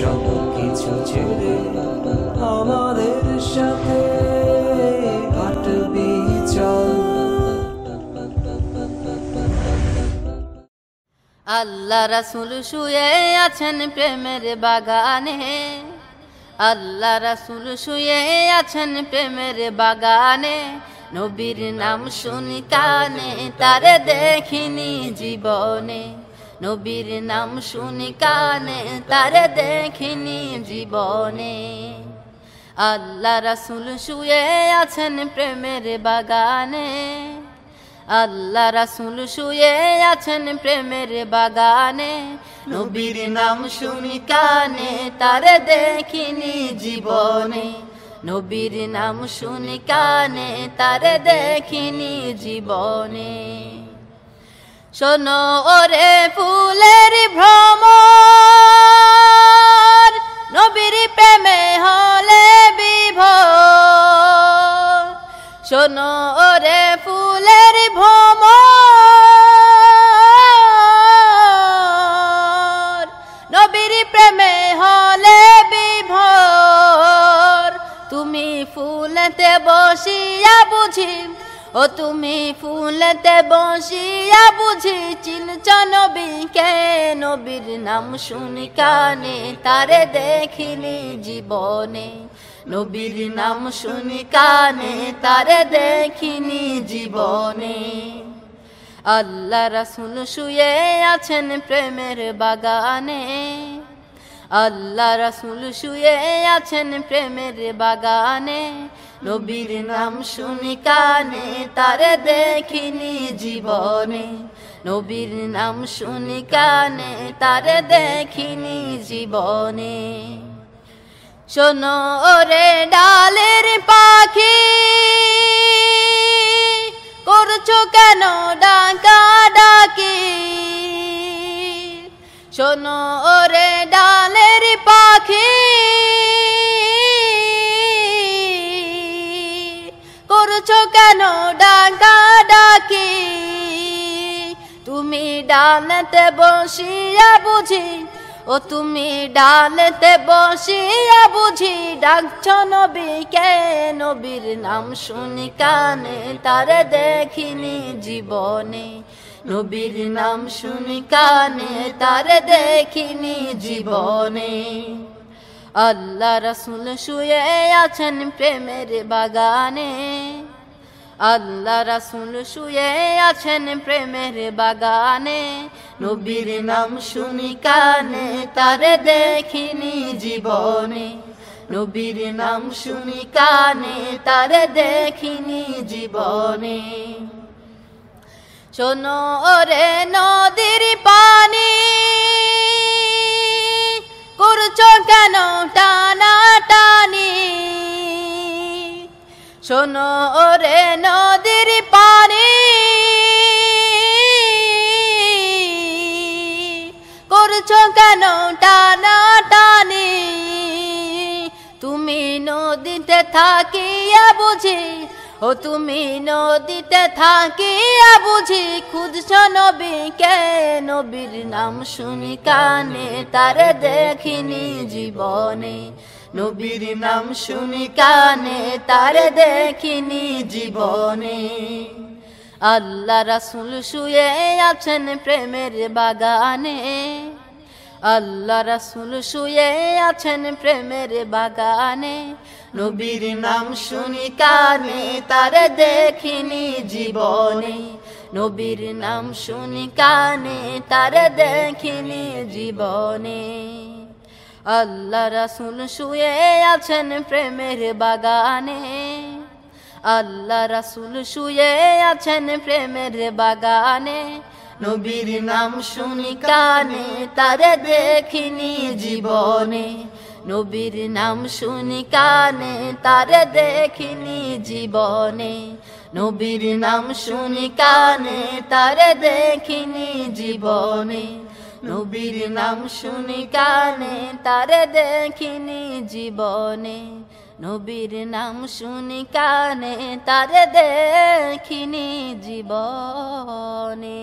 সব কিছু ছেড়ে আমাদের সাথে আল্লাহ রাসুল শুয়ে আছেন প্রেমের বাগানে। আল্লাহ রাসুল শুয়ে আছেন প্রেমের বাগানে। নবীর নাম শুনি কানে, তারে দেখিনি জীবনে। নবীর নাম শুনি কানে, তারে দেখিনি জীবনে। আল্লাহ রাসুল শুয়ে আছেন প্রেমের বাগানে। আল্লাহ রাসুল শুয়ে আছেন প্রেমের বাগানে। নবীর নাম শুনি কানে, তারে দেখিনি জীবনে। নবীর নাম শুনি কানে, তারে দেখিনি জীবনে। শোনো ওরে ফুলের ভ্রম নবীর প্রেমে হলে বিভ শোনো ওরে ফুলের ভ্রম নবীর প্রেমে হলে বিভোর। তুমি ফুলেতে বসিয়া বুঝি ও তুমি ফুলেতে বসিয়া বুঝি চিনচ নবীকে নবীর নাম শুনি কানে তারে দেখিনি জীবনে। নবীর নাম শুনি কানে তারে দেখিনি জীবনে। আল্লাহ রাসুল শুয়ে আছেন প্রেমের বাগানে। আল্লাহ রাসুল শুয়ে আছেন প্রেমের বাগানে। নবীর নাম শুনি কানে, তারে দেখিনি জীবনে। নবীর নাম শুনি কানে, তারে দেখিনি জীবনে। শোনো ওরে ডালের পাখি, করছ কেন ডাকা ডাকি? শোনো ওরে ডালের ডালতে বসিয়া বুঝি, ও তুমি ডালতে বসিয়া বুঝি, ডাকছ নবী নবীকে, নবীর নাম শুনি কানে, তারে দেখিনি জীবনে। নবীর নাম শুনি কানে, তারে দেখিনি জীবনে। আল্লাহ রসুল শুয়ে আছেন প্রেমের বাগানে। আল্লাহ রাসুল শুয়ে আছেন প্রেমের বাগানে। নবীর নাম শুনি কানে, তার দেখিনি জীবনে। নবীর নাম শুনি কানে, তার দেখিনি জীবনে। শোনো রে নদীর শোনো ওরে নদীর পানি। করছ কেন টানা টানি তুমি নদীতে থাকিয়া বুঝি, ও তুমি নদীতে থাকিয়া বুঝি, খুঁজছ নবীকে নবীর নাম শুনি কানে, তারে দেখিনি জীবনে। নবীর নাম শুনি কানে, তারে দেখিনি জীবনে। আল্লাহ রাসুল শুয়ে আছেন প্রেমের বাগানে। আল্লাহ রাসুল শুয়ে আছেন প্রেমের বাগানে। নবীর নাম শুনি কানে, তারে দেখিনি জীবনে। নবীর নাম শুনি কানে, তারে দেখিনি জীবনে। আল্লাহ রাসুল শুয়ে আছেন প্রেমের বাগানে। আল্লাহ রাসুল শুয়ে আছেন প্রেমের বাগানে। নবীর নাম শুনি কানে, তারে দেখিনি জীবনে। নবীর নাম শুনি কানে, তারে দেখিনি জীবনে। নবীর নাম শুনি কানে, তারে দেখিনি জীবনে। নবীর নাম শুনি কানে তারে দেখিনি জীবনে। নবীর নাম শুনি কানে তারে দেখিনি জীবনে।